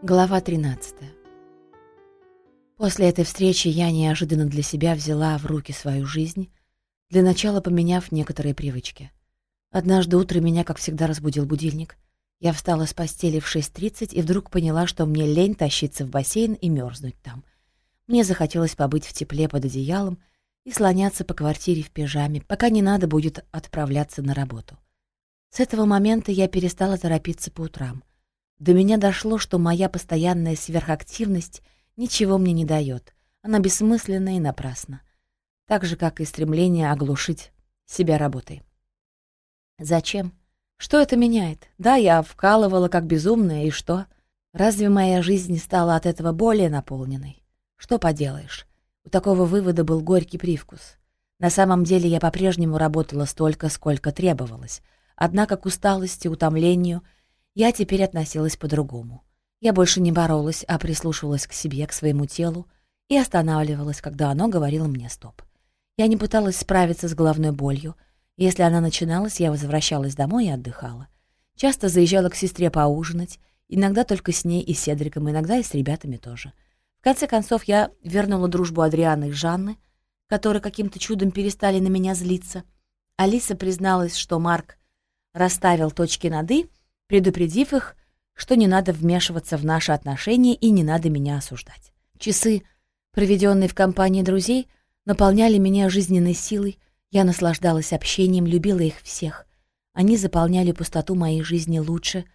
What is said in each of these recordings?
Глава 13 После этой встречи я неожиданно для себя взяла в руки свою жизнь, для начала поменяв некоторые привычки. Однажды утром меня, как всегда, разбудил будильник. Я встала с постели в 6.30 и вдруг поняла, что мне лень тащиться в бассейн и мерзнуть там. Мне захотелось побыть в тепле под одеялом и слоняться по квартире в пижаме, пока не надо будет отправляться на работу. С этого момента я перестала торопиться по утрам. До меня дошло, что моя постоянная сверхактивность ничего мне не дает. Она бессмысленна и напрасна. Так же, как и стремление оглушить себя работой. Зачем? Что это меняет? Да, я вкалывала как безумная, и что? Разве моя жизнь стала от этого более наполненной? Что поделаешь? У такого вывода был горький привкус. На самом деле я по-прежнему работала столько, сколько требовалось. Однако к усталости, утомлению — я теперь относилась по-другому. Я больше не боролась, а прислушивалась к себе, к своему телу и останавливалась, когда оно говорило мне «стоп». Я не пыталась справиться с головной болью. Если она начиналась, я возвращалась домой и отдыхала. Часто заезжала к сестре поужинать, иногда только с ней и Седриком, иногда и с ребятами тоже. В конце концов, я вернула дружбу Адрианы и Жанны, которые каким-то чудом перестали на меня злиться. Алиса призналась, что Марк расставил точки над «и», предупредив их, что не надо вмешиваться в наши отношения и не надо меня осуждать. Часы, проведенные в компании друзей, наполняли меня жизненной силой, я наслаждалась общением, любила их всех. Они заполняли пустоту моей жизни лучше,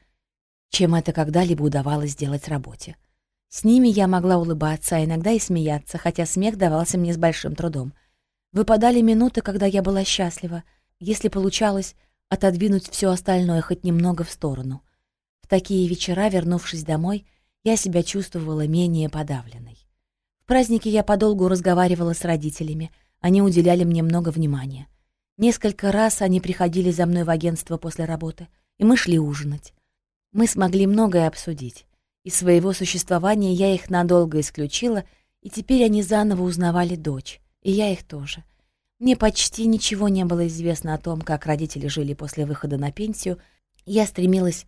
чем это когда-либо удавалось сделать работе. С ними я могла улыбаться, а иногда и смеяться, хотя смех давался мне с большим трудом. Выпадали минуты, когда я была счастлива. Если получалось, отодвинуть все остальное хоть немного в сторону. В такие вечера, вернувшись домой, я себя чувствовала менее подавленной. В празднике я подолгу разговаривала с родителями, они уделяли мне много внимания. Несколько раз они приходили за мной в агентство после работы, и мы шли ужинать. Мы смогли многое обсудить. Из своего существования я их надолго исключила, и теперь они заново узнавали дочь, и я их тоже — мне почти ничего не было известно о том, как родители жили после выхода на пенсию. Я стремилась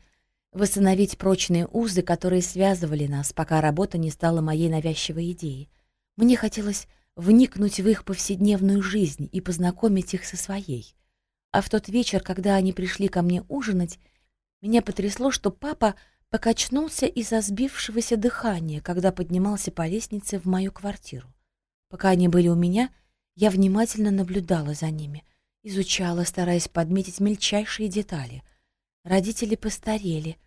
восстановить прочные узы, которые связывали нас, пока работа не стала моей навязчивой идеей. Мне хотелось вникнуть в их повседневную жизнь и познакомить их со своей. А в тот вечер, когда они пришли ко мне ужинать, меня потрясло, что папа покачнулся из-за сбившегося дыхания, когда поднимался по лестнице в мою квартиру. Пока они были у меня — я внимательно наблюдала за ними, изучала, стараясь подметить мельчайшие детали. Родители постарели,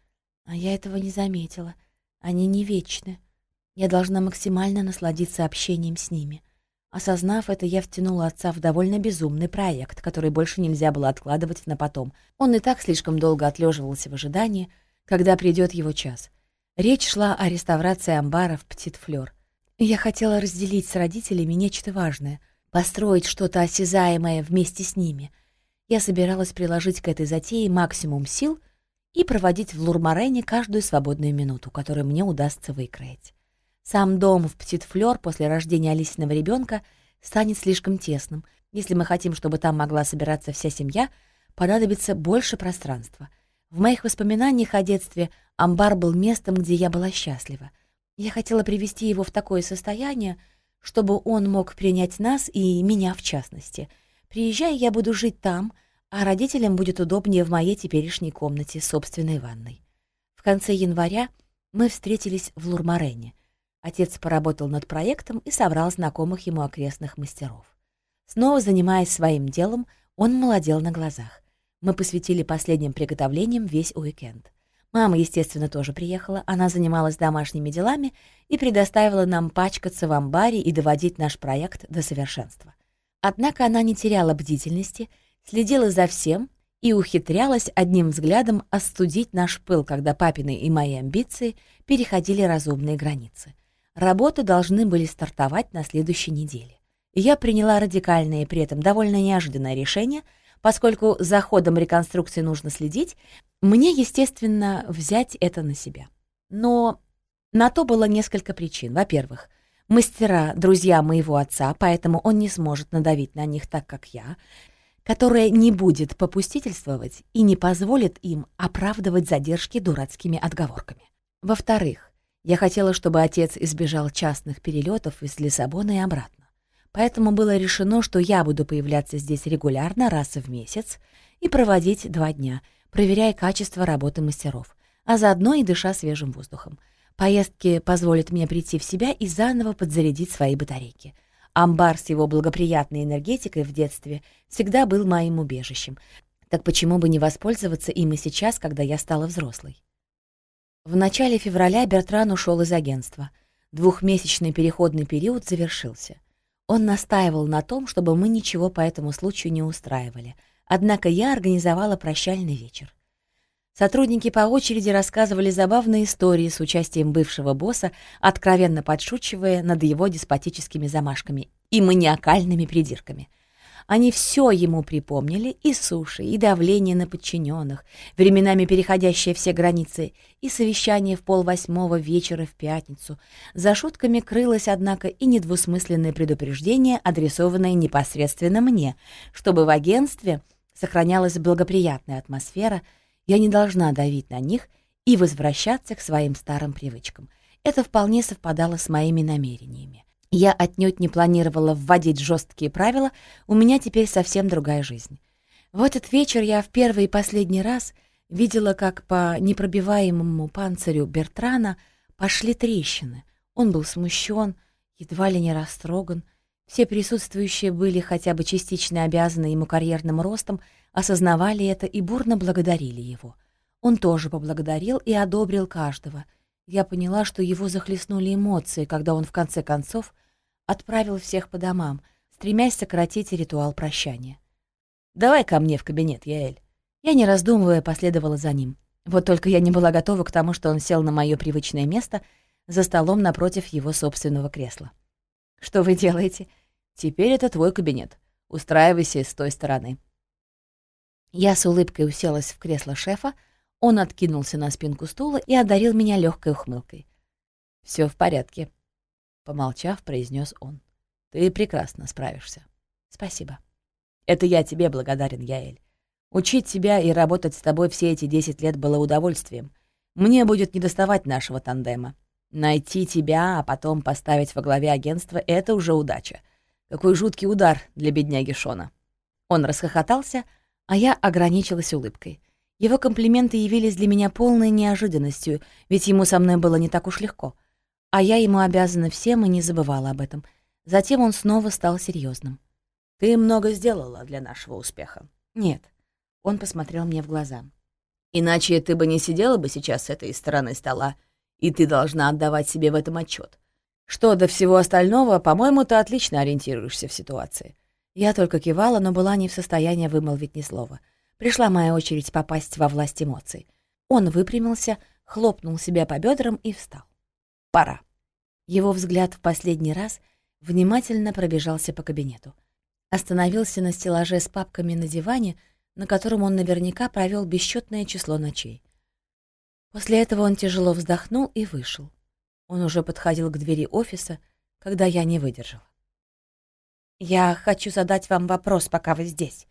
а я этого не заметила. Они не вечны. Я должна максимально насладиться общением с ними. Осознав это, я втянула отца в довольно безумный проект, который больше нельзя было откладывать на потом. Он и так слишком долго отлеживался в ожидании, когда придет его час. Речь шла о реставрации амбара в Птитфлёр. Я хотела разделить с родителями нечто важное, построить что-то осязаемое вместе с ними. Я собиралась приложить к этой затее максимум сил и проводить в Лурмарене каждую свободную минуту, которую мне удастся выкроить. Сам дом в Птитфлёр после рождения Алисиного ребенка станет слишком тесным. Если мы хотим, чтобы там могла собираться вся семья, понадобится больше пространства. В моих воспоминаниях о детстве амбар был местом, где я была счастлива. Я хотела привести его в такое состояние, чтобы он мог принять нас и меня в частности. Приезжая, я буду жить там, а родителям будет удобнее в моей теперешней комнате собственной ванной. В конце января мы встретились в Лурмарене. Отец поработал над проектом и собрал знакомых ему окрестных мастеров. Снова занимаясь своим делом, он молодел на глазах. Мы посвятили последним приготовлениям весь уикенд. Мама, естественно, тоже приехала. Она занималась домашними делами и предоставила нам пачкаться в амбаре и доводить наш проект до совершенства. Однако она не теряла бдительности, следила за всем и ухитрялась одним взглядом остудить наш пыл, когда папины и мои амбиции переходили разумные границы. Работы должны были стартовать на следующей неделе. Я приняла радикальное и при этом довольно неожиданное решение — Поскольку за ходом реконструкции нужно следить, мне, естественно, взять это на себя. Но на то было несколько причин. Во-первых, мастера — друзья моего отца, поэтому он не сможет надавить на них так, как я, которая не будет попустительствовать и не позволит им оправдывать задержки дурацкими отговорками. Во-вторых, Я хотела, чтобы отец избежал частных перелетов из Лиссабона и обратно. Поэтому было решено, что я буду появляться здесь регулярно раз в месяц и проводить два дня, проверяя качество работы мастеров, а заодно и дыша свежим воздухом. Поездки позволят мне прийти в себя и заново подзарядить свои батарейки. Амбар с его благоприятной энергетикой в детстве всегда был моим убежищем. Так почему бы не воспользоваться им и сейчас, когда я стала взрослой? В начале февраля Бертран ушел из агентства. Двухмесячный переходный период завершился. Он настаивал на том, чтобы мы ничего по этому случаю не устраивали, однако я организовала прощальный вечер. Сотрудники по очереди рассказывали забавные истории с участием бывшего босса, откровенно подшучивая над его деспотическими замашками и маниакальными придирками — они все ему припомнили, и суши, и давление на подчиненных, временами переходящее все границы, и совещание в полвосьмого вечера в пятницу. За шутками крылось, однако, и недвусмысленное предупреждение, адресованное непосредственно мне, чтобы в агентстве сохранялась благоприятная атмосфера, я не должна давить на них и возвращаться к своим старым привычкам. Это вполне совпадало с моими намерениями. Я отнюдь не планировала вводить жесткие правила, у меня теперь совсем другая жизнь. В этот вечер я в первый и последний раз видела, как по непробиваемому панцирю Бертрана пошли трещины. Он был смущен, едва ли не растроган. Все присутствующие были хотя бы частично обязаны ему карьерным ростом, осознавали это и бурно благодарили его. Он тоже поблагодарил и одобрил каждого — я поняла, что его захлестнули эмоции, когда он в конце концов отправил всех по домам, стремясь сократить ритуал прощания. «Давай ко мне в кабинет, Яэль». Я, не раздумывая, последовала за ним. Вот только я не была готова к тому, что он сел на мое привычное место за столом напротив его собственного кресла. «Что вы делаете?» «Теперь это твой кабинет. Устраивайся с той стороны». Я с улыбкой уселась в кресло шефа, он откинулся на спинку стула и одарил меня легкой ухмылкой. Все в порядке», — помолчав, произнес он. «Ты прекрасно справишься». «Спасибо». «Это я тебе благодарен, Яэль. Учить тебя и работать с тобой все эти десять лет было удовольствием. Мне будет недоставать нашего тандема. Найти тебя, а потом поставить во главе агентства — это уже удача. Какой жуткий удар для бедняги Шона». Он расхохотался, а я ограничилась улыбкой — его комплименты явились для меня полной неожиданностью, ведь ему со мной было не так уж легко. А я ему обязана всем и не забывала об этом. Затем он снова стал серьезным. «Ты много сделала для нашего успеха». «Нет». Он посмотрел мне в глаза. «Иначе ты бы не сидела бы сейчас с этой стороны стола, и ты должна отдавать себе в этом отчет. Что до всего остального, по-моему, ты отлично ориентируешься в ситуации». Я только кивала, но была не в состоянии вымолвить ни слова — Пришла моя очередь попасть во власть эмоций. Он выпрямился, хлопнул себя по бедрам и встал. «Пора». Его взгляд в последний раз внимательно пробежался по кабинету. Остановился на стеллаже с папками на диване, на котором он наверняка провел бесчетное число ночей. После этого он тяжело вздохнул и вышел. Он уже подходил к двери офиса, когда я не выдержала. «Я хочу задать вам вопрос, пока вы здесь»,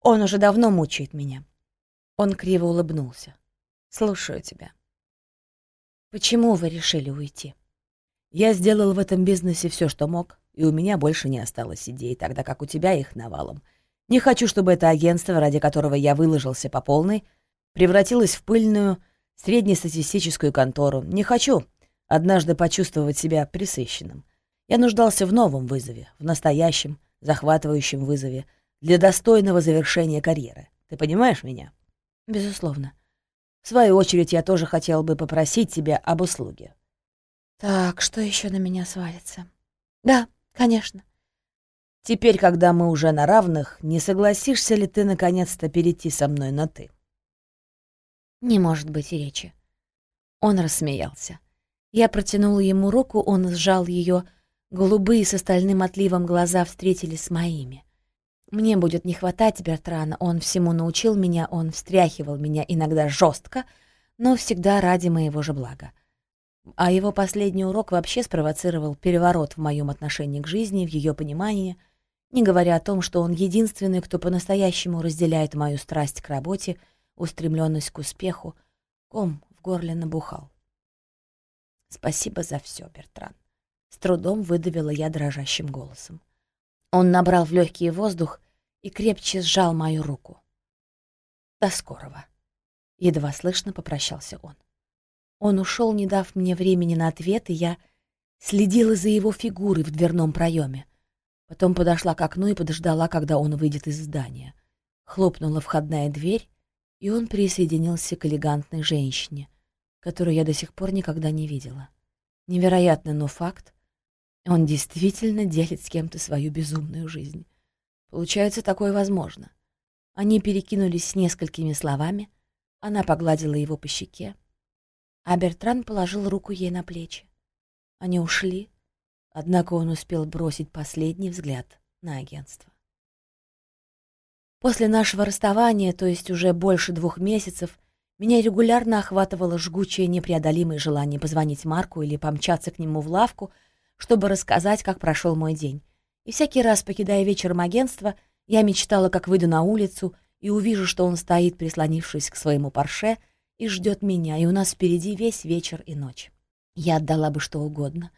он уже давно мучает меня. Он криво улыбнулся. Слушаю тебя. Почему вы решили уйти? Я сделал в этом бизнесе все, что мог, и у меня больше не осталось идей, тогда как у тебя их навалом. Не хочу, чтобы это агентство, ради которого я выложился по полной, превратилось в пыльную, среднестатистическую контору. Не хочу однажды почувствовать себя присыщенным. Я нуждался в новом вызове, в настоящем, захватывающем вызове — для достойного завершения карьеры. Ты понимаешь меня? Безусловно. В свою очередь, я тоже хотел бы попросить тебя об услуге. Так, что еще на меня свалится? Да, конечно. Теперь, когда мы уже на равных, не согласишься ли ты наконец-то перейти со мной на «ты»?» Не может быть и речи. Он рассмеялся. Я протянула ему руку, он сжал ее. Голубые с остальным отливом глаза встретились с моими. Мне будет не хватать Бертрана, он всему научил меня, он встряхивал меня иногда жестко, но всегда ради моего же блага. А его последний урок вообще спровоцировал переворот в моем отношении к жизни, в ее понимании, не говоря о том, что он единственный, кто по-настоящему разделяет мою страсть к работе, устремленность к успеху, ком в горле набухал. Спасибо за все, Бертран. С трудом выдавила я дрожащим голосом. Он набрал в легкий воздух и крепче сжал мою руку. До скорого. Едва слышно попрощался он. Он ушел, не дав мне времени на ответ, и я следила за его фигурой в дверном проеме. Потом подошла к окну и подождала, когда он выйдет из здания. Хлопнула входная дверь, и он присоединился к элегантной женщине, которую я до сих пор никогда не видела. Невероятно, но факт. Он действительно делит с кем-то свою безумную жизнь. Получается, такое возможно. Они перекинулись несколькими словами, она погладила его по щеке, а Бертран положил руку ей на плечи. Они ушли, однако он успел бросить последний взгляд на агентство. После нашего расставания, то есть уже больше двух месяцев, меня регулярно охватывало жгучее непреодолимое желание позвонить Марку или помчаться к нему в лавку, чтобы рассказать, как прошел мой день. И всякий раз, покидая вечером агентство, я мечтала, как выйду на улицу и увижу, что он стоит, прислонившись к своему парше, и ждет меня, и у нас впереди весь вечер и ночь. Я отдала бы что угодно,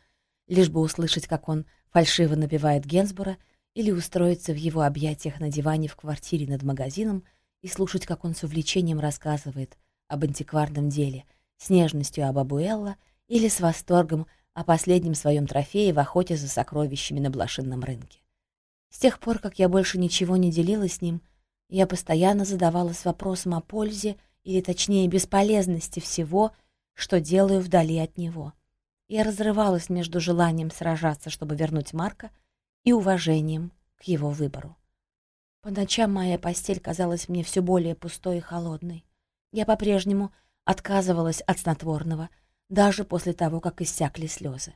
лишь бы услышать, как он фальшиво напевает Генсбура или устроиться в его объятиях на диване в квартире над магазином и слушать, как он с увлечением рассказывает об антикварном деле, с нежностью об Абуэлла или с восторгом о последнем своем трофее в охоте за сокровищами на блошинном рынке. С тех пор, как я больше ничего не делила с ним, я постоянно задавалась вопросом о пользе или, точнее, бесполезности всего, что делаю вдали от него. Я разрывалась между желанием сражаться, чтобы вернуть Марка, и уважением к его выбору. По ночам моя постель казалась мне все более пустой и холодной. Я по-прежнему отказывалась от снотворного, даже после того, как иссякли слезы.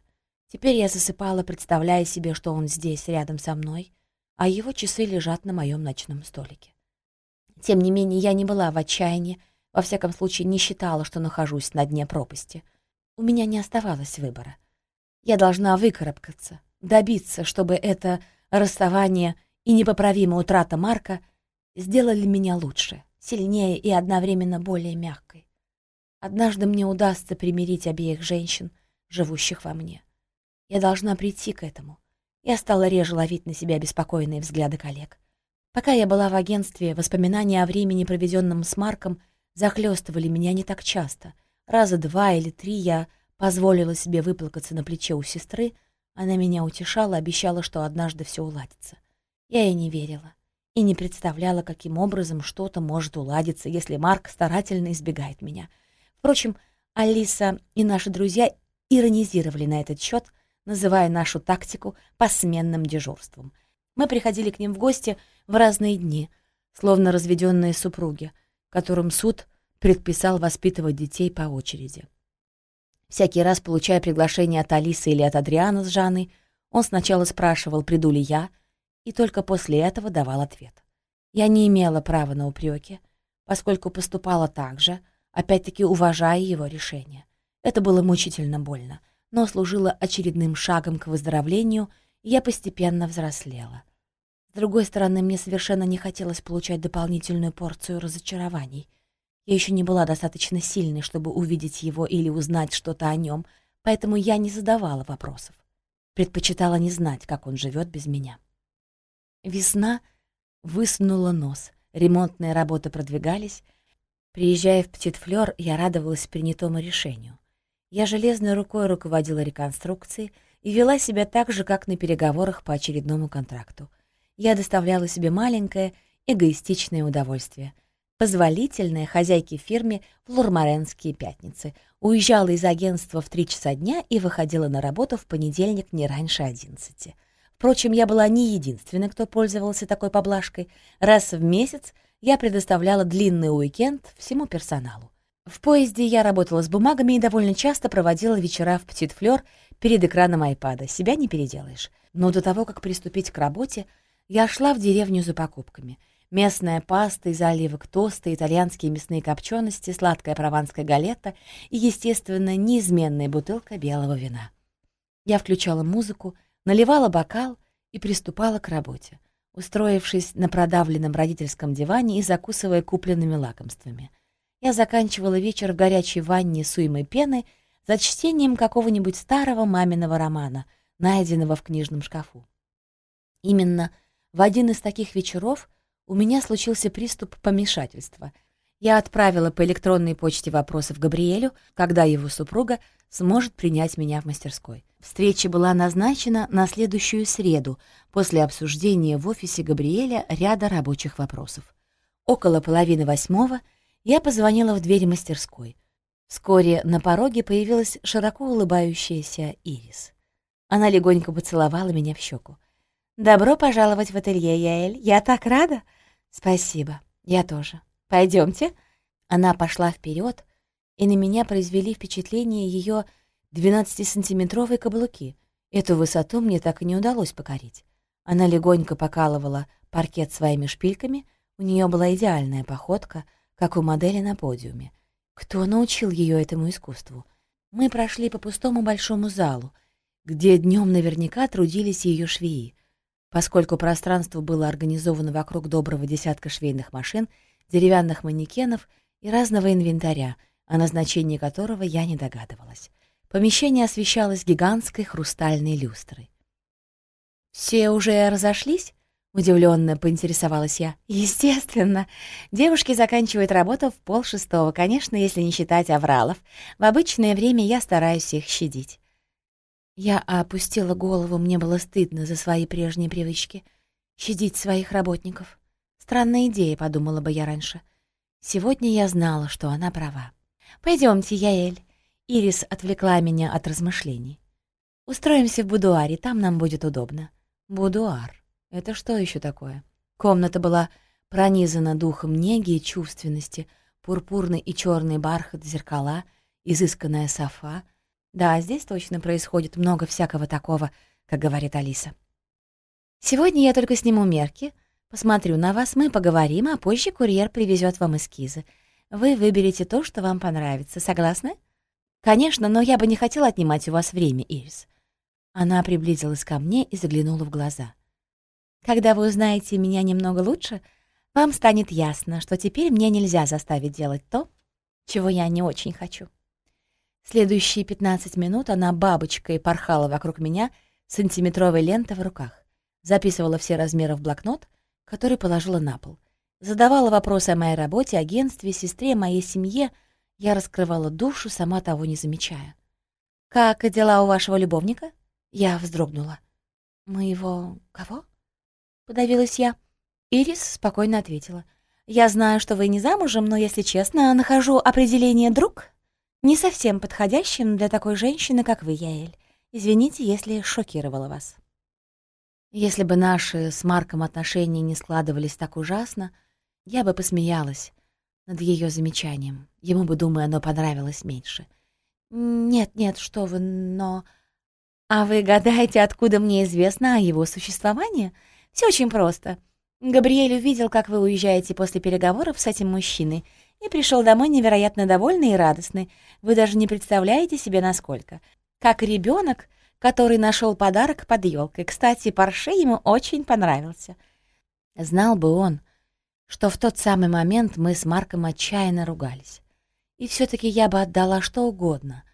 Теперь я засыпала, представляя себе, что он здесь, рядом со мной, а его часы лежат на моем ночном столике. Тем не менее, я не была в отчаянии, во всяком случае, не считала, что нахожусь на дне пропасти. У меня не оставалось выбора. Я должна выкарабкаться, добиться, чтобы это расставание и непоправимая утрата Марка сделали меня лучше сильнее и одновременно более мягкой. Однажды мне удастся примирить обеих женщин, живущих во мне. Я должна прийти к этому. Я стала реже ловить на себя беспокойные взгляды коллег. Пока я была в агентстве, воспоминания о времени, проведенном с Марком, захлестывали меня не так часто. Раза два или три я позволила себе выплакаться на плече у сестры, она меня утешала, обещала, что однажды все уладится. Я ей не верила и не представляла, каким образом что-то может уладиться, если Марк старательно избегает меня. Впрочем, Алиса и наши друзья иронизировали на этот счет, называя нашу тактику посменным дежурством. Мы приходили к ним в гости в разные дни, словно разведенные супруги, которым суд предписал воспитывать детей по очереди. Всякий раз, получая приглашение от Алисы или от Адриана с Жанной, он сначала спрашивал, приду ли я — и только после этого давал ответ. Я не имела права на упреки, поскольку поступала так же, опять-таки уважая его решение. Это было мучительно больно, но служило очередным шагом к выздоровлению, и я постепенно взрослела. С другой стороны, мне совершенно не хотелось получать дополнительную порцию разочарований. Я еще не была достаточно сильной, чтобы увидеть его или узнать что-то о нем, поэтому я не задавала вопросов. Предпочитала не знать, как он живет без меня. Весна высунула нос, ремонтные работы продвигались. Приезжая в Птитфлёр, я радовалась принятому решению. Я железной рукой руководила реконструкцией и вела себя так же, как на переговорах по очередному контракту. Я доставляла себе маленькое, эгоистичное удовольствие. Позволительное хозяйке фирме в пятницы. Уезжала из агентства в три часа дня и выходила на работу в понедельник не раньше одиннадцати. Впрочем, я была не единственной, кто пользовался такой поблажкой. Раз в месяц я предоставляла длинный уикенд всему персоналу. В поезде я работала с бумагами и довольно часто проводила вечера в Птитфлёр перед экраном айпада. Себя не переделаешь. Но до того, как приступить к работе, я шла в деревню за покупками. Местная паста из оливок, тосты, итальянские мясные копчености, сладкая прованская галета и, естественно, неизменная бутылка белого вина. Я включала музыку, наливала бокал и приступала к работе, устроившись на продавленном родительском диване и закусывая купленными лакомствами. Я заканчивала вечер в горячей ванне с уймой пены, за чтением какого-нибудь старого маминого романа, найденного в книжном шкафу. Именно в один из таких вечеров у меня случился приступ помешательства. Я отправила по электронной почте вопросы в Габриэлю, когда его супруга сможет принять меня в мастерской. Встреча была назначена на следующую среду после обсуждения в офисе Габриэля ряда рабочих вопросов. Около половины восьмого я позвонила в дверь мастерской. Вскоре на пороге появилась широко улыбающаяся Ирис. Она легонько поцеловала меня в щеку. «Добро пожаловать в ателье, Яэль. Я так рада!» «Спасибо. Я тоже. Пойдемте. Она пошла вперед, и на меня произвели впечатление ее 12-сантиметровые каблуки. Эту высоту мне так и не удалось покорить. Она легонько покалывала паркет своими шпильками, у нее была идеальная походка, как у модели на подиуме. Кто научил ее этому искусству? Мы прошли по пустому большому залу, где днем наверняка трудились ее швеи. Поскольку пространство было организовано вокруг доброго десятка швейных машин, деревянных манекенов и разного инвентаря, о назначении которого я не догадывалась. Помещение освещалось гигантской хрустальной люстрой. «Все уже разошлись?» — удивленно поинтересовалась я. «Естественно. Девушки заканчивают работу в полшестого, конечно, если не считать авралов. В обычное время я стараюсь их щадить. Я опустила голову, мне было стыдно за свои прежние привычки. Щадить своих работников. Странная идея, подумала бы я раньше. Сегодня я знала, что она права. Пойдемте, Яэль. Ирис отвлекла меня от размышлений. Устроимся в будуаре, там нам будет удобно. Будуар. Это что еще такое? Комната была пронизана духом неги и чувственности, пурпурный и черный бархат зеркала, изысканная софа — да, здесь точно происходит много всякого такого, как говорит Алиса. Сегодня я только сниму мерки, посмотрю на вас, мы поговорим, а позже курьер привезет вам эскизы. Вы выберете то, что вам понравится. Согласны? Конечно, но я бы не хотела отнимать у вас время, Ирис. Она приблизилась ко мне и заглянула в глаза. Когда вы узнаете меня немного лучше, вам станет ясно, что теперь мне нельзя заставить делать то, чего я не очень хочу. Следующие 15 минут она бабочкой порхала вокруг меня сантиметровой лентой в руках, записывала все размеры в блокнот, который положила на пол, задавала вопросы о моей работе, агентстве, сестре, моей семье. Я раскрывала душу, сама того не замечая. «Как дела у вашего любовника?» Я вздрогнула. «Моего... кого?» Подавилась я. Ирис спокойно ответила. «Я знаю, что вы не замужем, но, если честно, нахожу определение «друг» не совсем подходящим для такой женщины, как вы, Яэль. Извините, если шокировала вас. Если бы наши с Марком отношения не складывались так ужасно, я бы посмеялась над ее замечанием. Ему бы, думаю, оно понравилось меньше. «Нет, нет, что вы, но...» «А вы гадаете, откуда мне известно о его существовании? Все очень просто. Габриэль увидел, как вы уезжаете после переговоров с этим мужчиной, и пришел домой невероятно довольный и радостный. Вы даже не представляете себе, насколько. Как ребенок, который нашел подарок под елкой. Кстати, Порше ему очень понравился. Знал бы он, что в тот самый момент мы с Марком отчаянно ругались. И все таки я бы отдала что угодно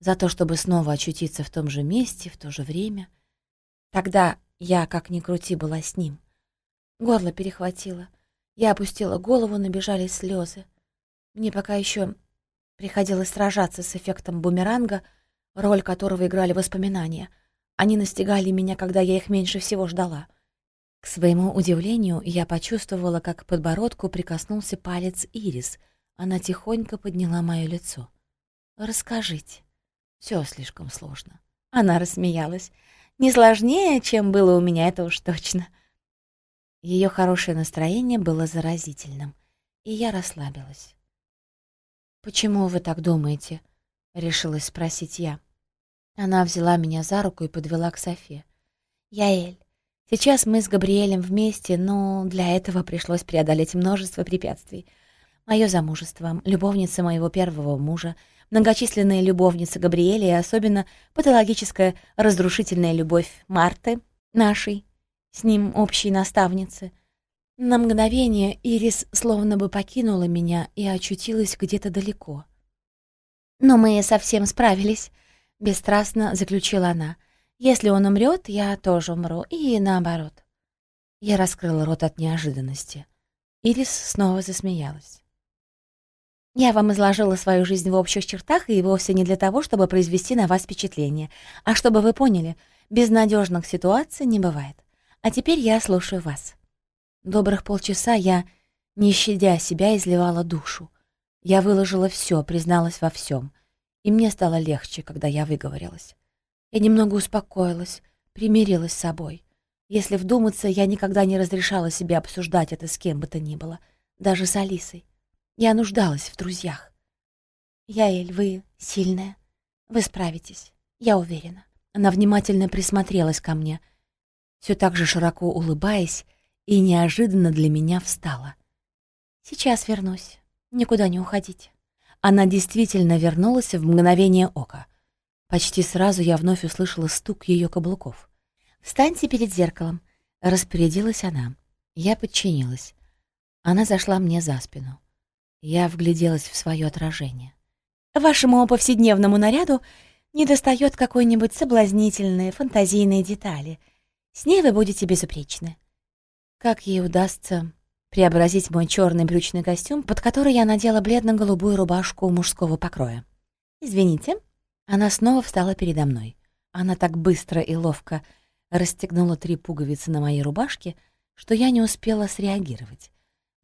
за то, чтобы снова очутиться в том же месте, в то же время. Тогда я, как ни крути, была с ним. Горло перехватило. Я опустила голову, набежали слезы. Мне пока еще приходилось сражаться с эффектом бумеранга, роль которого играли воспоминания. Они настигали меня, когда я их меньше всего ждала. К своему удивлению, я почувствовала, как к подбородку прикоснулся палец Ирис. Она тихонько подняла мое лицо. «Расскажите». Все слишком сложно». Она рассмеялась. «Не сложнее, чем было у меня, это уж точно». Ее хорошее настроение было заразительным, и я расслабилась. «Почему вы так думаете?» — решилась спросить я. Она взяла меня за руку и подвела к Софе. «Яэль, сейчас мы с Габриэлем вместе, но для этого пришлось преодолеть множество препятствий. Мое замужество, любовница моего первого мужа, многочисленные любовницы Габриэля и особенно патологическая разрушительная любовь Марты, нашей, с ним общей наставницы — на мгновение Ирис словно бы покинула меня и очутилась где-то далеко. «Но мы совсем справились», — бесстрастно заключила она. «Если он умрет, я тоже умру, и наоборот». Я раскрыла рот от неожиданности. Ирис снова засмеялась. «Я вам изложила свою жизнь в общих чертах и вовсе не для того, чтобы произвести на вас впечатление, а чтобы вы поняли, безнадежных ситуаций не бывает. А теперь я слушаю вас». Добрых полчаса я, не щадя себя, изливала душу. Я выложила все, призналась во всем, и мне стало легче, когда я выговорилась. Я немного успокоилась, примирилась с собой. Если вдуматься, я никогда не разрешала себе обсуждать это с кем бы то ни было, даже с Алисой. Я нуждалась в друзьях. «Яэль, вы сильная. Вы справитесь. Я уверена». Она внимательно присмотрелась ко мне, все так же широко улыбаясь, и неожиданно для меня встала. «Сейчас вернусь. Никуда не уходите». Она действительно вернулась в мгновение ока. Почти сразу я вновь услышала стук ее каблуков. «Встаньте перед зеркалом», — распорядилась она. Я подчинилась. Она зашла мне за спину. Я вгляделась в свое отражение. «Вашему повседневному наряду недостает какой-нибудь соблазнительной, фантазийной детали. С ней вы будете безупречны». Как ей удастся преобразить мой черный брючный костюм, под который я надела бледно-голубую рубашку мужского покроя? «Извините». Она снова встала передо мной. Она так быстро и ловко расстегнула три пуговицы на моей рубашке, что я не успела среагировать.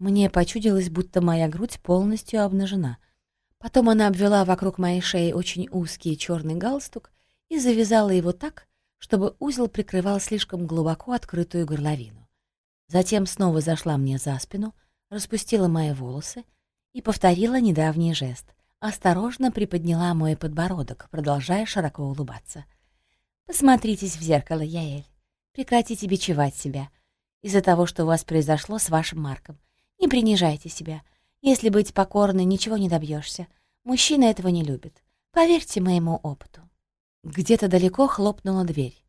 Мне почудилось, будто моя грудь полностью обнажена. Потом она обвела вокруг моей шеи очень узкий черный галстук и завязала его так, чтобы узел прикрывал слишком глубоко открытую горловину. Затем снова зашла мне за спину, распустила мои волосы и повторила недавний жест. Осторожно приподняла мой подбородок, продолжая широко улыбаться — Посмотритесь в зеркало, Яэль. Прекратите бичевать себя из-за того, что у вас произошло с вашим Марком. Не принижайте себя. Если быть покорной, ничего не добьешься. Мужчина этого не любит. Поверьте моему опыту. Где-то далеко хлопнула дверь.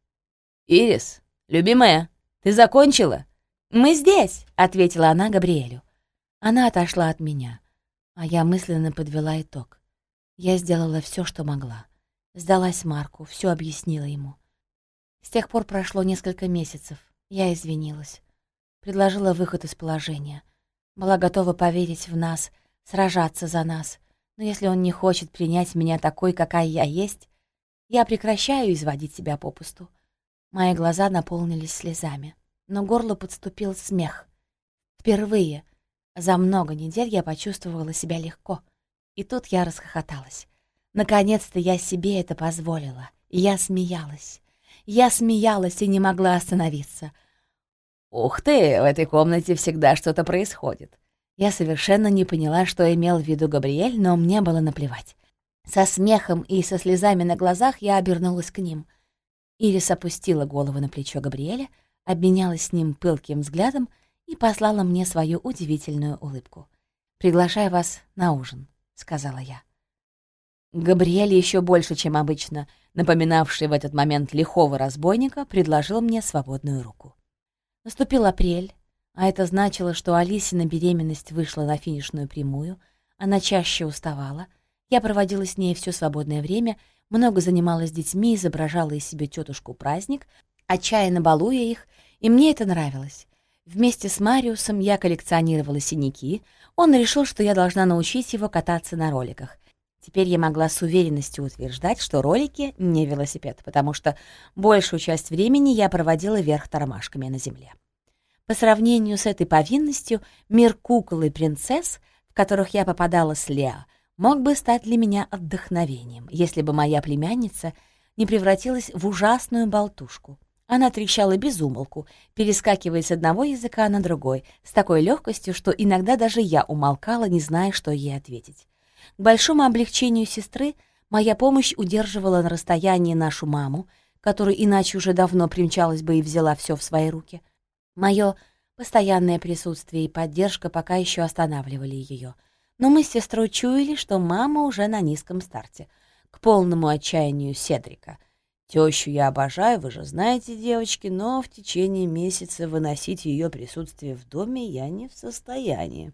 «Ирис, любимая, ты закончила?» «Мы здесь», — ответила она Габриэлю. Она отошла от меня, а я мысленно подвела итог. Я сделала все, что могла. Сдалась Марку, все объяснила ему. С тех пор прошло несколько месяцев. Я извинилась. Предложила выход из положения. Была готова поверить в нас, сражаться за нас. Но если он не хочет принять меня такой, какая я есть, я прекращаю изводить себя попусту. Мои глаза наполнились слезами, но горло подступил смех. Впервые за много недель я почувствовала себя легко, и тут я расхохоталась. Наконец-то я себе это позволила. Я смеялась. Я смеялась и не могла остановиться. «Ух ты, в этой комнате всегда что-то происходит». Я совершенно не поняла, что имел в виду Габриэль, но мне было наплевать. Со смехом и со слезами на глазах я обернулась к ним. Ирис опустила голову на плечо Габриэля, обменялась с ним пылким взглядом и послала мне свою удивительную улыбку. «Приглашаю вас на ужин», — сказала я. Габриэль еще больше, чем обычно, напоминавший в этот момент лихого разбойника, предложил мне свободную руку. Наступил апрель, а это значило, что Алисина беременность вышла на финишную прямую, она чаще уставала, я проводила с ней все свободное время, много занималась детьми, изображала из себя тетушку праздник, отчаянно балуя их, и мне это нравилось. Вместе с Мариусом я коллекционировала синяки, он решил, что я должна научить его кататься на роликах — Теперь я могла с уверенностью утверждать, что ролики не велосипед, потому что большую часть времени я проводила вверх тормашками на земле. По сравнению с этой повинностью, мир кукол и принцесс, в которых я попадала с Лео, мог бы стать для меня отдохновением, если бы моя племянница не превратилась в ужасную болтушку. Она трещала без умолку, перескакивая с одного языка на другой, с такой легкостью, что иногда даже я умолкала, не зная, что ей ответить. К большому облегчению сестры моя помощь удерживала на расстоянии нашу маму, которая иначе уже давно примчалась бы и взяла все в свои руки. Мое постоянное присутствие и поддержка пока еще останавливали ее. Но мы с сестрой чуяли, что мама уже на низком старте, к полному отчаянию Седрика. Тещу я обожаю, вы же знаете, девочки, но в течение месяца выносить ее присутствие в доме я не в состоянии.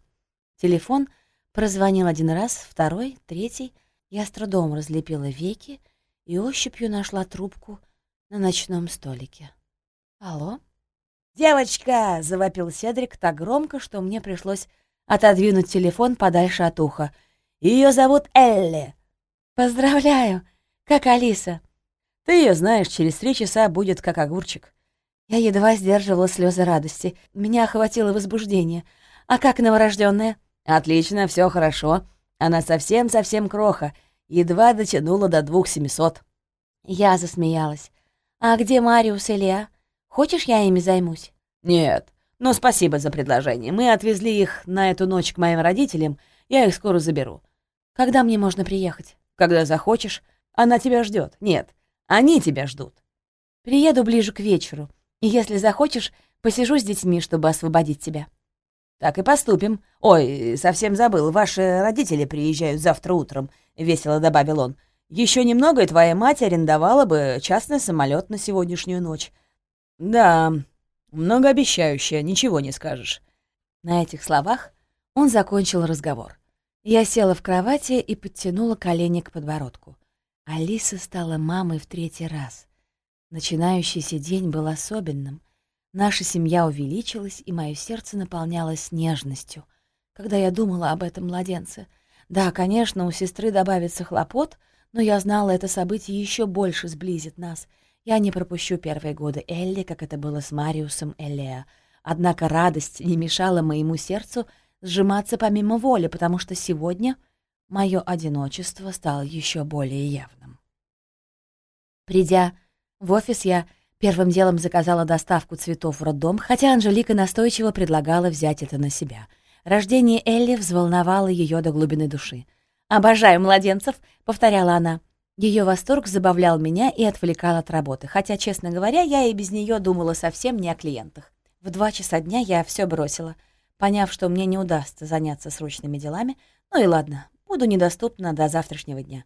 Телефон — Прозвонил один раз, второй, третий. Я с трудом разлепила веки и ощупью нашла трубку на ночном столике. «Алло?» «Девочка!» — завопил Седрик так громко, что мне пришлось отодвинуть телефон подальше от уха. «Ее зовут Элли!» «Поздравляю! Как Алиса?» «Ты ее знаешь, через три часа будет как огурчик». Я едва сдерживала слезы радости. Меня охватило возбуждение. «А как новорожденная? «Отлично, все хорошо. Она совсем-совсем кроха. Едва дотянула до двух семисот». Я засмеялась. «А где Мариус и Леа? Хочешь, я ими займусь?» «Нет. Но спасибо за предложение. Мы отвезли их на эту ночь к моим родителям. Я их скоро заберу». «Когда мне можно приехать?» «Когда захочешь. Она тебя ждет. Нет, они тебя ждут». «Приеду ближе к вечеру. И если захочешь, посижу с детьми, чтобы освободить тебя». «Так и поступим. Ой, совсем забыл, ваши родители приезжают завтра утром», — весело добавил он. Еще немного, и твоя мать арендовала бы частный самолет на сегодняшнюю ночь». «Да, многообещающая, ничего не скажешь». На этих словах он закончил разговор. Я села в кровати и подтянула колени к подбородку. Алиса стала мамой в третий раз. Начинающийся день был особенным. Наша семья увеличилась, и мое сердце наполнялось нежностью, когда я думала об этом младенце. Да, конечно, у сестры добавится хлопот, но я знала, это событие еще больше сблизит нас. Я не пропущу первые годы Элли, как это было с Мариусом Эллеа. Однако радость не мешала моему сердцу сжиматься помимо воли, потому что сегодня мое одиночество стало еще более явным. Придя в офис, я первым делом заказала доставку цветов в роддом, хотя Анжелика настойчиво предлагала взять это на себя. Рождение Элли взволновало ее до глубины души. «Обожаю младенцев», — повторяла она. Ее восторг забавлял меня и отвлекал от работы, хотя, честно говоря, я и без нее думала совсем не о клиентах. В два часа дня я все бросила, поняв, что мне не удастся заняться срочными делами. Ну и ладно, буду недоступна до завтрашнего дня.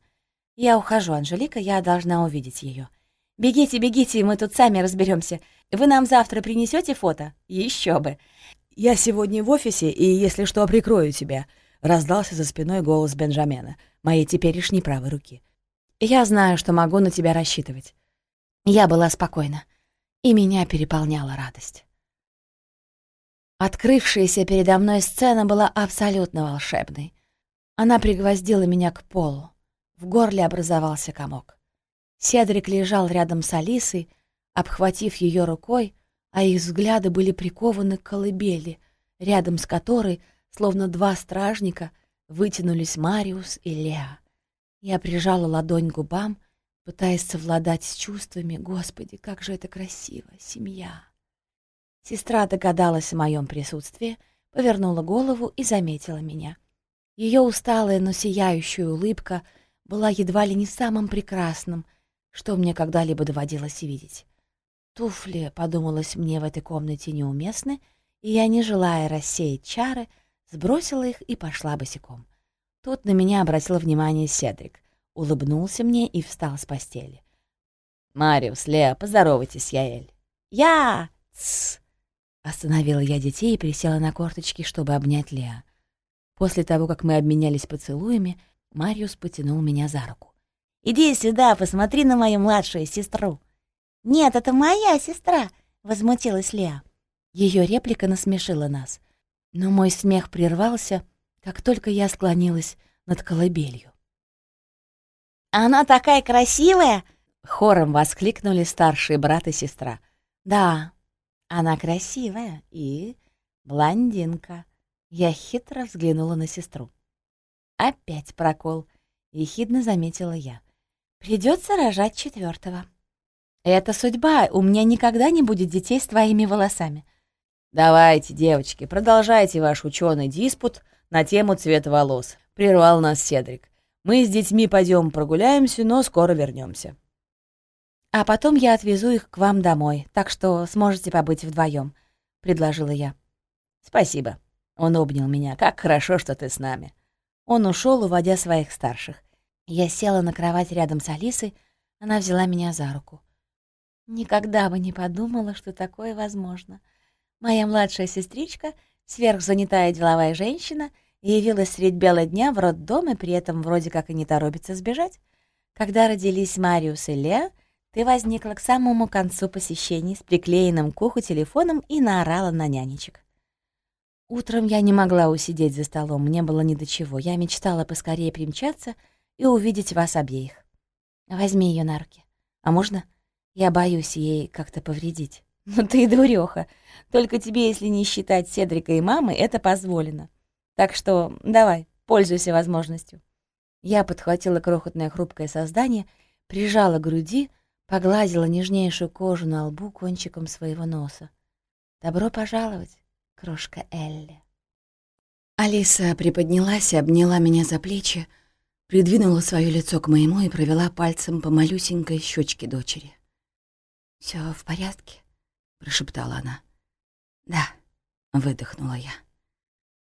Я ухожу, Анжелика, я должна увидеть ее. Бегите, бегите, мы тут сами разберемся. Вы нам завтра принесете фото? Еще бы. Я сегодня в офисе, и, если что, прикрою тебя. Раздался за спиной голос Бенджамена, моей теперешней правой руки. Я знаю, что могу на тебя рассчитывать. Я была спокойна, и меня переполняла радость. Открывшаяся передо мной сцена была абсолютно волшебной. Она пригвоздила меня к полу. В горле образовался комок. Седрик лежал рядом с Алисой, обхватив ее рукой, а их взгляды были прикованы к колыбели, рядом с которой, словно два стражника, вытянулись Мариус и Леа. Я прижала ладонь к губам, пытаясь совладать с чувствами. Господи, как же это красиво, семья! Сестра догадалась о моем присутствии, повернула голову и заметила меня. Ее усталая, но сияющая улыбка была едва ли не самым прекрасным, что мне когда-либо доводилось видеть. Туфли, подумалось мне, в этой комнате неуместны, и я, не желая рассеять чары, сбросила их и пошла босиком. Тут на меня обратил внимание Седрик, улыбнулся мне и встал с постели. «Мариус, Леа, поздоровайтесь, Яэль». «Я!» «Тссс!» Остановила я детей и присела на корточки, чтобы обнять Леа. После того, как мы обменялись поцелуями, Мариус потянул меня за руку. «Иди сюда, посмотри на мою младшую сестру». «Нет, это моя сестра!» — возмутилась Леа. Ее реплика насмешила нас. Но мой смех прервался, как только я склонилась над колыбелью. «Она такая красивая!» — хором воскликнули старший брат и сестра. «Да, она красивая и блондинка». Я хитро взглянула на сестру. «Опять прокол», — ехидно заметила я. «Придется рожать четвертого. «Это судьба, у меня никогда не будет детей с твоими волосами». «Давайте, девочки, продолжайте ваш ученый диспут на тему цвета волос», — прервал нас Седрик. «Мы с детьми пойдем прогуляемся, но скоро вернемся. «А потом я отвезу их к вам домой, так что сможете побыть вдвоем, предложила я. «Спасибо». Он обнял меня. «Как хорошо, что ты с нами». Он ушел, уводя своих старших. Я села на кровать рядом с Алисой, она взяла меня за руку. Никогда бы не подумала, что такое возможно. Моя младшая сестричка, сверхзанятая деловая женщина, явилась средь бела дня в роддом и при этом вроде как и не торопится сбежать. Когда родились Мариус и Леа, ты возникла к самому концу посещений с приклеенным к уху телефоном и наорала на нянечек. Утром я не могла усидеть за столом, мне было ни до чего. Я мечтала поскорее примчаться и увидеть вас обеих. Возьми ее на руки. А можно? Я боюсь ей как-то повредить. Ну ты дурёха. Только тебе, если не считать Седрика и мамы, это позволено. Так что давай, пользуйся возможностью. Я подхватила крохотное хрупкое создание, прижала к груди, погладила нежнейшую кожу на лбу кончиком своего носа. «Добро пожаловать, крошка Элли». Алиса приподнялась и обняла меня за плечи, придвинула свое лицо к моему и провела пальцем по малюсенькой щечке дочери. Все в порядке?» — прошептала она. «Да», — выдохнула я.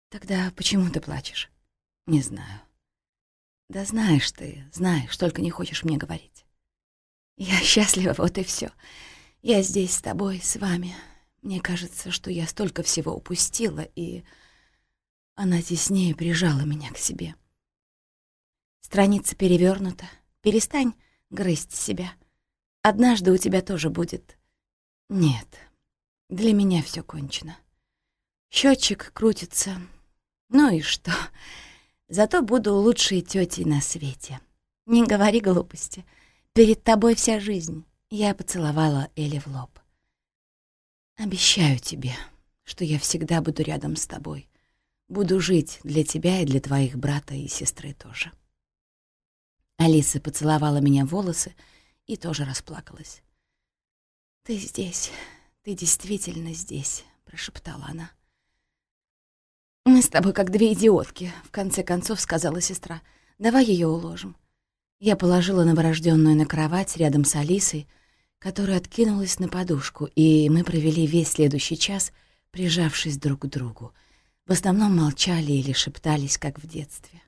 «Тогда почему ты плачешь?» «Не знаю». «Да знаешь ты, знаешь, только не хочешь мне говорить». «Я счастлива, вот и все. Я здесь с тобой, с вами. Мне кажется, что я столько всего упустила, и она теснее прижала меня к себе». Страница перевернута. Перестань грызть себя. Однажды у тебя тоже будет. Нет, для меня все кончено. Счетчик крутится. Ну и что? Зато буду лучшей тетей на свете. Не говори глупости. Перед тобой вся жизнь. Я поцеловала Элли в лоб. Обещаю тебе, что я всегда буду рядом с тобой. Буду жить для тебя и для твоих брата и сестры тоже. Алиса поцеловала меня в волосы и тоже расплакалась. «Ты здесь, ты действительно здесь», — прошептала она. «Мы с тобой как две идиотки», — в конце концов сказала сестра. «Давай ее уложим». Я положила новорожденную на кровать рядом с Алисой, которая откинулась на подушку, и мы провели весь следующий час, прижавшись друг к другу. В основном молчали или шептались, как в детстве.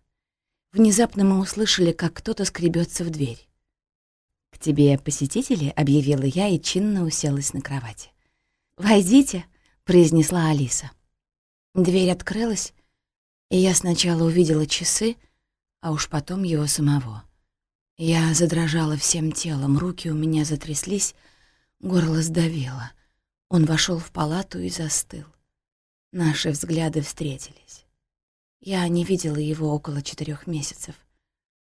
Внезапно мы услышали, как кто-то скребется в дверь. «К тебе посетители?» — объявила я и чинно уселась на кровати. «Войдите», — произнесла Алиса. Дверь открылась, и я сначала увидела часы, а уж потом его самого. Я задрожала всем телом, руки у меня затряслись, горло сдавило. Он вошел в палату и застыл. Наши взгляды встретились. Я не видела его около четырех месяцев.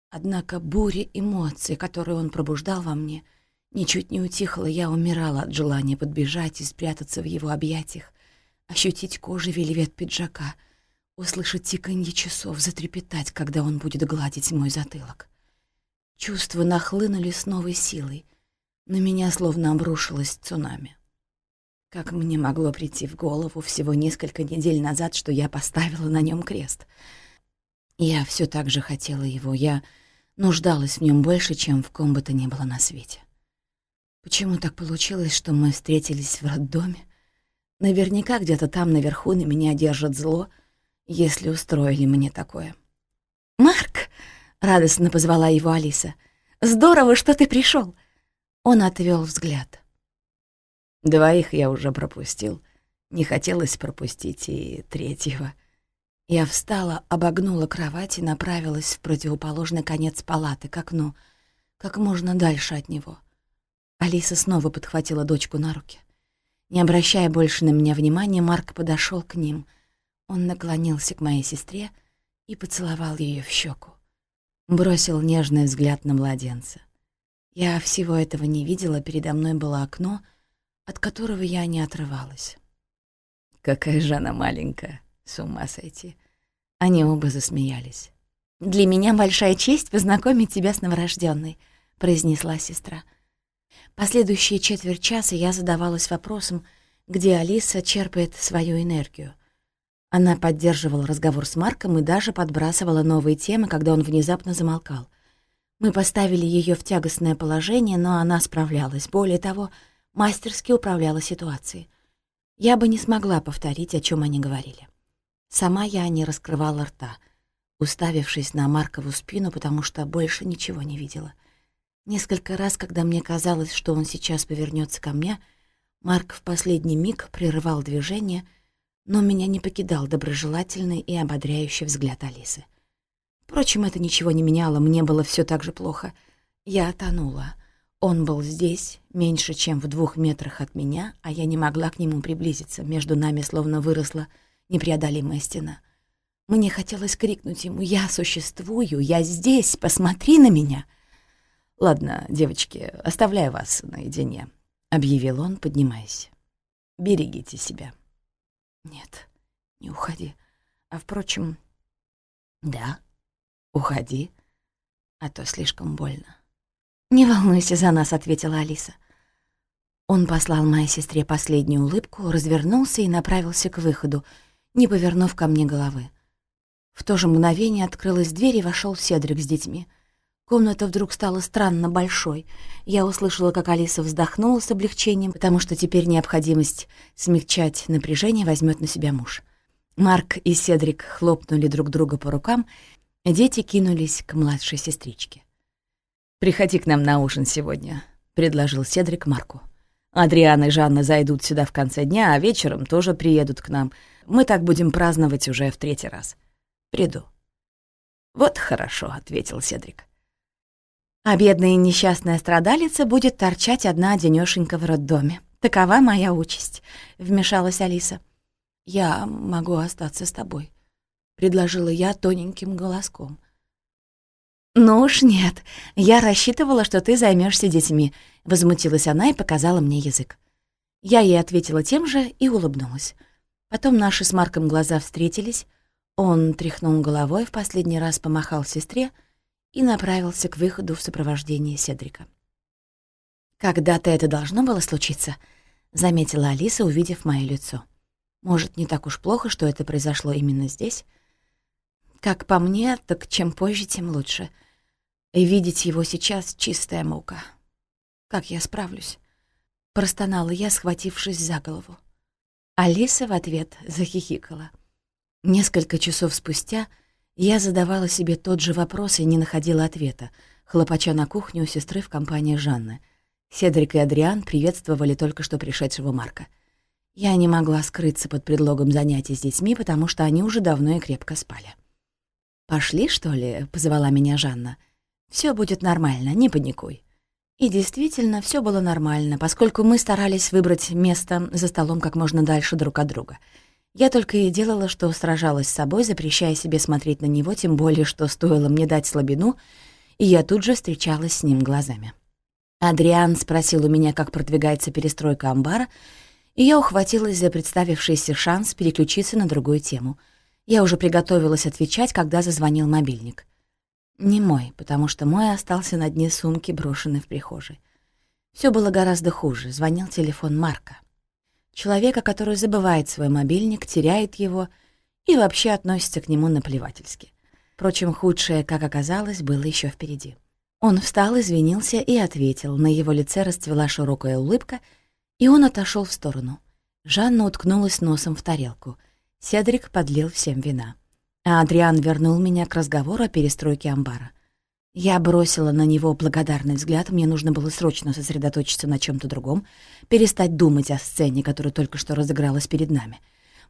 Однако буря эмоций, которые он пробуждал во мне, ничуть не утихла, я умирала от желания подбежать и спрятаться в его объятиях, ощутить кожей вельвет пиджака, услышать тиканье часов, затрепетать, когда он будет гладить мой затылок. Чувства нахлынули с новой силой. На меня словно обрушилось цунами. Как мне могло прийти в голову всего несколько недель назад, что я поставила на нем крест? Я все так же хотела его, я нуждалась в нем больше, чем в ком бы то ни было на свете. Почему так получилось, что мы встретились в роддоме? Наверняка где-то там наверху на меня держат зло, если устроили мне такое. Радостно позвала его Алиса. «Здорово, что ты пришел. Он отвел взгляд. Двоих я уже пропустил. Не хотелось пропустить и третьего. Я встала, обогнула кровать и направилась в противоположный конец палаты, к окну, как можно дальше от него. Алиса снова подхватила дочку на руки. Не обращая больше на меня внимания, Марк подошел к ним. Он наклонился к моей сестре и поцеловал ее в щеку. Бросил нежный взгляд на младенца. Я всего этого не видела, передо мной было окно — от которого я не отрывалась. Какая же она маленькая, с ума сойти. Они оба засмеялись. «Для меня большая честь познакомить тебя с новорожденной, произнесла сестра. Последующие четверть часа я задавалась вопросом, где Алиса черпает свою энергию. Она поддерживала разговор с Марком и даже подбрасывала новые темы, когда он внезапно замолкал. Мы поставили ее в тягостное положение, но она справлялась. Более того, мастерски управляла ситуацией. Я бы не смогла повторить, о чем они говорили. Сама я не раскрывала рта, уставившись на Маркову спину, потому что больше ничего не видела. Несколько раз, когда мне казалось, что он сейчас повернется ко мне, Марк в последний миг прерывал движение, но меня не покидал доброжелательный и ободряющий взгляд Алисы. Впрочем, это ничего не меняло, мне было все так же плохо. Я тонула. Он был здесь, меньше, чем в двух метрах от меня, а я не могла к нему приблизиться. Между нами словно выросла непреодолимая стена. Мне хотелось крикнуть ему «Я существую! Я здесь! Посмотри на меня!» «Ладно, девочки, оставляю вас наедине», — объявил он, поднимаясь. «Берегите себя». «Нет, не уходи. А, впрочем, да, уходи, а то слишком больно». «Не волнуйся за нас», — ответила Алиса. Он послал моей сестре последнюю улыбку, развернулся и направился к выходу, не повернув ко мне головы. В то же мгновение открылась дверь и вошел Седрик с детьми. Комната вдруг стала странно большой. Я услышала, как Алиса вздохнула с облегчением, потому что теперь необходимость смягчать напряжение возьмет на себя муж. Марк и Седрик хлопнули друг друга по рукам, дети кинулись к младшей сестричке. «Приходи к нам на ужин сегодня», — предложил Седрик Марку. «Адриан и Жанна зайдут сюда в конце дня, а вечером тоже приедут к нам. Мы так будем праздновать уже в третий раз». Приду». «Вот хорошо», — ответил Седрик. «А бедная несчастная страдалица будет торчать одна денёшенька в роддоме. Такова моя участь», — вмешалась Алиса. «Я могу остаться с тобой», — предложила я тоненьким голоском. «Ну уж нет, я рассчитывала, что ты займешься детьми», — возмутилась она и показала мне язык. Я ей ответила тем же и улыбнулась. Потом наши с Марком глаза встретились, он тряхнул головой, в последний раз помахал сестре и направился к выходу в сопровождении Седрика. «Когда-то это должно было случиться», — заметила Алиса, увидев мое лицо. «Может, не так уж плохо, что это произошло именно здесь? Как по мне, так чем позже, тем лучше. И видеть его сейчас — чистая мука. Как я справлюсь?» Простонала я, схватившись за голову. Алиса в ответ захихикала. Несколько часов спустя я задавала себе тот же вопрос и не находила ответа, хлопача на кухню у сестры в компании Жанны. Седрик и Адриан приветствовали только что пришедшего Марка. Я не могла скрыться под предлогом занятий с детьми, потому что они уже давно и крепко спали. «Пошли, что ли?» — позвала меня Жанна. Все будет нормально, не паникуй». И действительно, все было нормально, поскольку мы старались выбрать место за столом как можно дальше друг от друга — я только и делала, что сражалась с собой, запрещая себе смотреть на него, тем более, что стоило мне дать слабину, и я тут же встречалась с ним глазами. Адриан спросил у меня, как продвигается перестройка амбара, и я ухватилась за представившийся шанс переключиться на другую тему. Я уже приготовилась отвечать, когда зазвонил мобильник. Не мой, потому что мой остался на дне сумки, брошенной в прихожей. Все было гораздо хуже. Звонил телефон Марка. Человека, который забывает свой мобильник, теряет его и вообще относится к нему наплевательски. Впрочем, худшее, как оказалось, было еще впереди. Он встал, извинился и ответил. На его лице расцвела широкая улыбка, и он отошел в сторону. Жанна уткнулась носом в тарелку. Седрик подлил всем вина. А Адриан вернул меня к разговору о перестройке амбара. Я бросила на него благодарный взгляд, мне нужно было срочно сосредоточиться на чем то другом, перестать думать о сцене, которая только что разыгралась перед нами.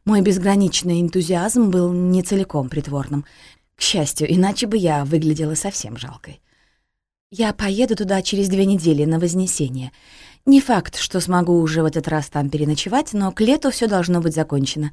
Мой безграничный энтузиазм был не целиком притворным. К счастью, иначе бы я выглядела совсем жалкой. Я поеду туда через две недели на Вознесение. Не факт, что смогу уже в этот раз там переночевать, но к лету все должно быть закончено.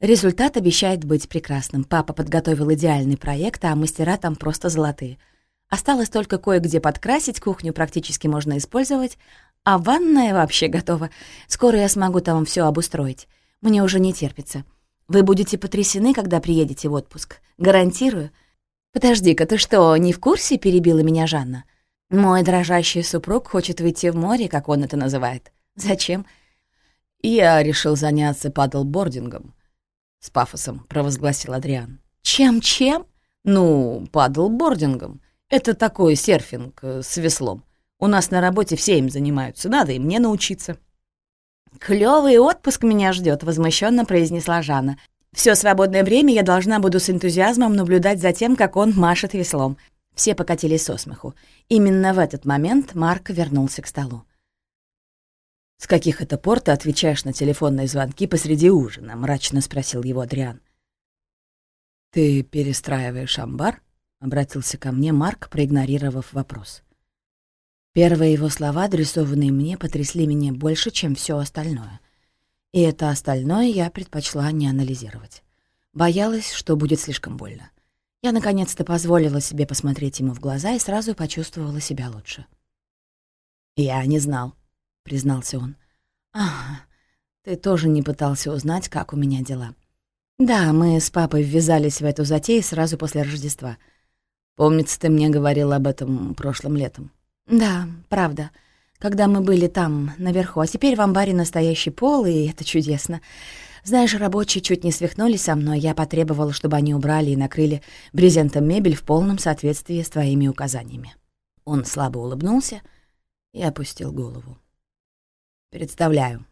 Результат обещает быть прекрасным. Папа подготовил идеальный проект, а мастера там просто золотые — Осталось только кое-где подкрасить, кухню практически можно использовать, а ванная вообще готова. Скоро я смогу там все обустроить. Мне уже не терпится. Вы будете потрясены, когда приедете в отпуск. Гарантирую. «Подожди-ка, ты что, не в курсе?» — перебила меня Жанна. «Мой дрожащий супруг хочет выйти в море, как он это называет. Зачем?» «Я решил заняться падлбордингом», — с пафосом провозгласил Адриан. «Чем-чем?» «Ну, падлбордингом. Это такой серфинг э, с веслом. У нас на работе все им занимаются, надо и мне научиться». Клевый отпуск меня ждет, возмущенно произнесла Жанна. Все свободное время я должна буду с энтузиазмом наблюдать за тем, как он машет веслом. Все покатились со смеху. Именно в этот момент Марк вернулся к столу. «С каких это пор ты отвечаешь на телефонные звонки посреди ужина?» — мрачно спросил его Адриан. «Ты перестраиваешь амбар?» — обратился ко мне Марк, проигнорировав вопрос. Первые его слова, адресованные мне, потрясли меня больше, чем все остальное. И это остальное я предпочла не анализировать. Боялась, что будет слишком больно. Я наконец-то позволила себе посмотреть ему в глаза и сразу почувствовала себя лучше. «Я не знал», — признался он. «Ага, ты тоже не пытался узнать, как у меня дела». «Да, мы с папой ввязались в эту затею сразу после Рождества. Помнится, ты мне говорил об этом прошлым летом». «Да, правда. Когда мы были там, наверху, а теперь в амбаре настоящий пол, и это чудесно. Знаешь, рабочие чуть не свихнулись со мной, я потребовала, чтобы они убрали и накрыли брезентом мебель в полном соответствии с твоими указаниями». Он слабо улыбнулся и опустил голову. «Представляю,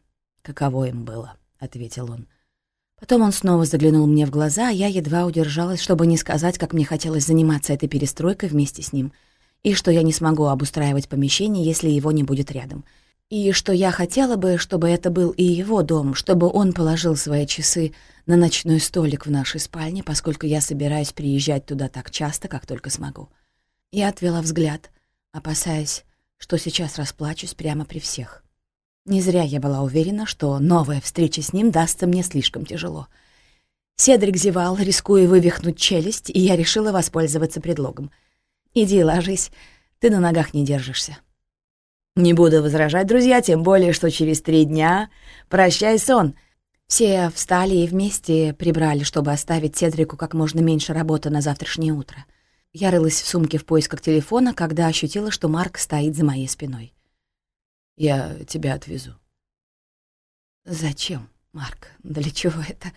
каково им было», — ответил он. Потом он снова заглянул мне в глаза, а я едва удержалась, чтобы не сказать, как мне хотелось заниматься этой перестройкой вместе с ним, и что я не смогу обустраивать помещение, если его не будет рядом. И что я хотела бы, чтобы это был и его дом, чтобы он положил свои часы на ночной столик в нашей спальне, поскольку я собираюсь приезжать туда так часто, как только смогу. Я отвела взгляд, опасаясь, что сейчас расплачусь прямо при всех. Не зря я была уверена, что новая встреча с ним дастся мне слишком тяжело. Седрик зевал, рискуя вывихнуть челюсть, и я решила воспользоваться предлогом. «Иди ложись, ты на ногах не держишься». «Не буду возражать, друзья, тем более, что через три дня прощай сон». Все встали и вместе прибрали, чтобы оставить Седрику как можно меньше работы на завтрашнее утро. Я рылась в сумке в поисках телефона, когда ощутила, что Марк стоит за моей спиной. Я тебя отвезу». «Зачем, Марк? Для чего это?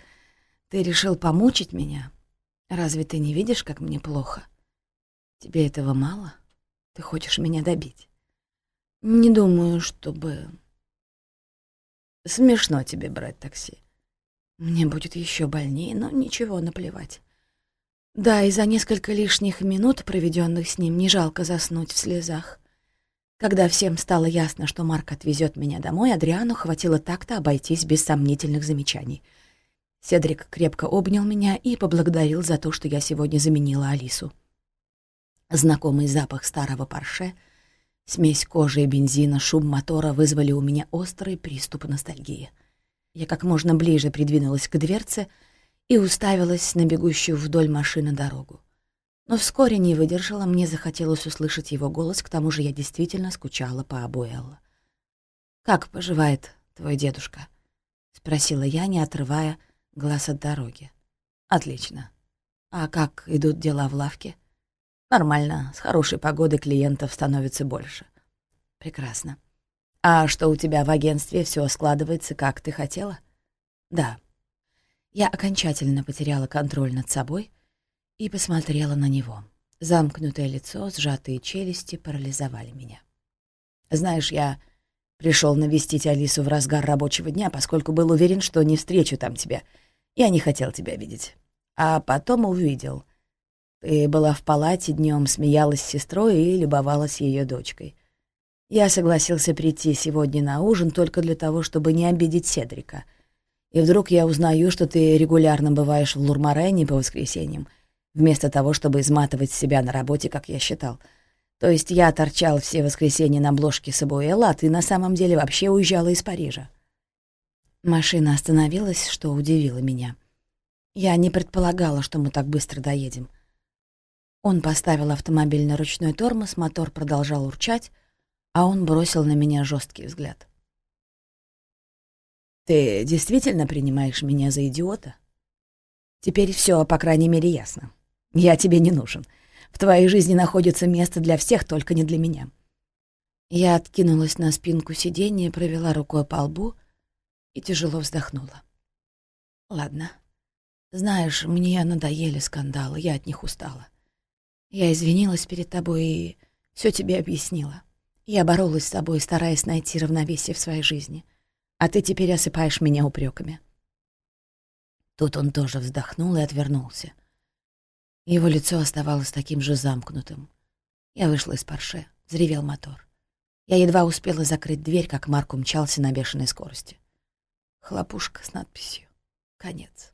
Ты решил помучить меня? Разве ты не видишь, как мне плохо? Тебе этого мало? Ты хочешь меня добить?» «Не думаю, чтобы...» «Смешно тебе брать такси. Мне будет еще больнее, но ничего, наплевать. Да, и за несколько лишних минут, проведенных с ним, не жалко заснуть в слезах. Когда всем стало ясно, что Марк отвезет меня домой, Адриану хватило так-то обойтись без сомнительных замечаний. Седрик крепко обнял меня и поблагодарил за то, что я сегодня заменила Алису. Знакомый запах старого парше, смесь кожи и бензина, шум мотора вызвали у меня острый приступ ностальгии. Я как можно ближе придвинулась к дверце и уставилась на бегущую вдоль машины дорогу. Но вскоре не выдержала, мне захотелось услышать его голос, к тому же я действительно скучала по Абуэлло. «Как поживает твой дедушка?» — спросила я, не отрывая глаз от дороги. «Отлично. А как идут дела в лавке?» «Нормально. С хорошей погодой клиентов становится больше». «Прекрасно. А что у тебя в агентстве все складывается, как ты хотела?» «Да». Я окончательно потеряла контроль над собой — и посмотрела на него. Замкнутое лицо, сжатые челюсти парализовали меня. «Знаешь, я пришел навестить Алису в разгар рабочего дня, поскольку был уверен, что не встречу там тебя. Я не хотел тебя видеть. А потом увидел. Ты была в палате днем, смеялась с сестрой и любовалась ее дочкой. Я согласился прийти сегодня на ужин только для того, чтобы не обидеть Седрика. И вдруг я узнаю, что ты регулярно бываешь в Лурмарене по воскресеньям — вместо того, чтобы изматывать себя на работе, как я считал. То есть я торчал все воскресенья на обложке Сабуэла, а ты на самом деле вообще уезжала из Парижа. Машина остановилась, что удивило меня. Я не предполагала, что мы так быстро доедем. Он поставил автомобиль на ручной тормоз, мотор продолжал урчать, а он бросил на меня жесткий взгляд. «Ты действительно принимаешь меня за идиота?» «Теперь все, по крайней мере, ясно. Я тебе не нужен. В твоей жизни находится место для всех, только не для меня». Я откинулась на спинку сиденья, провела рукой по лбу и тяжело вздохнула. «Ладно. Знаешь, мне надоели скандалы, я от них устала. Я извинилась перед тобой и все тебе объяснила. Я боролась с тобой, стараясь найти равновесие в своей жизни. А ты теперь осыпаешь меня упреками. Тут он тоже вздохнул и отвернулся. Его лицо оставалось таким же замкнутым. Я вышла из парше, взревел мотор. Я едва успела закрыть дверь, как Марк умчался на бешеной скорости. Хлопушка с надписью «Конец».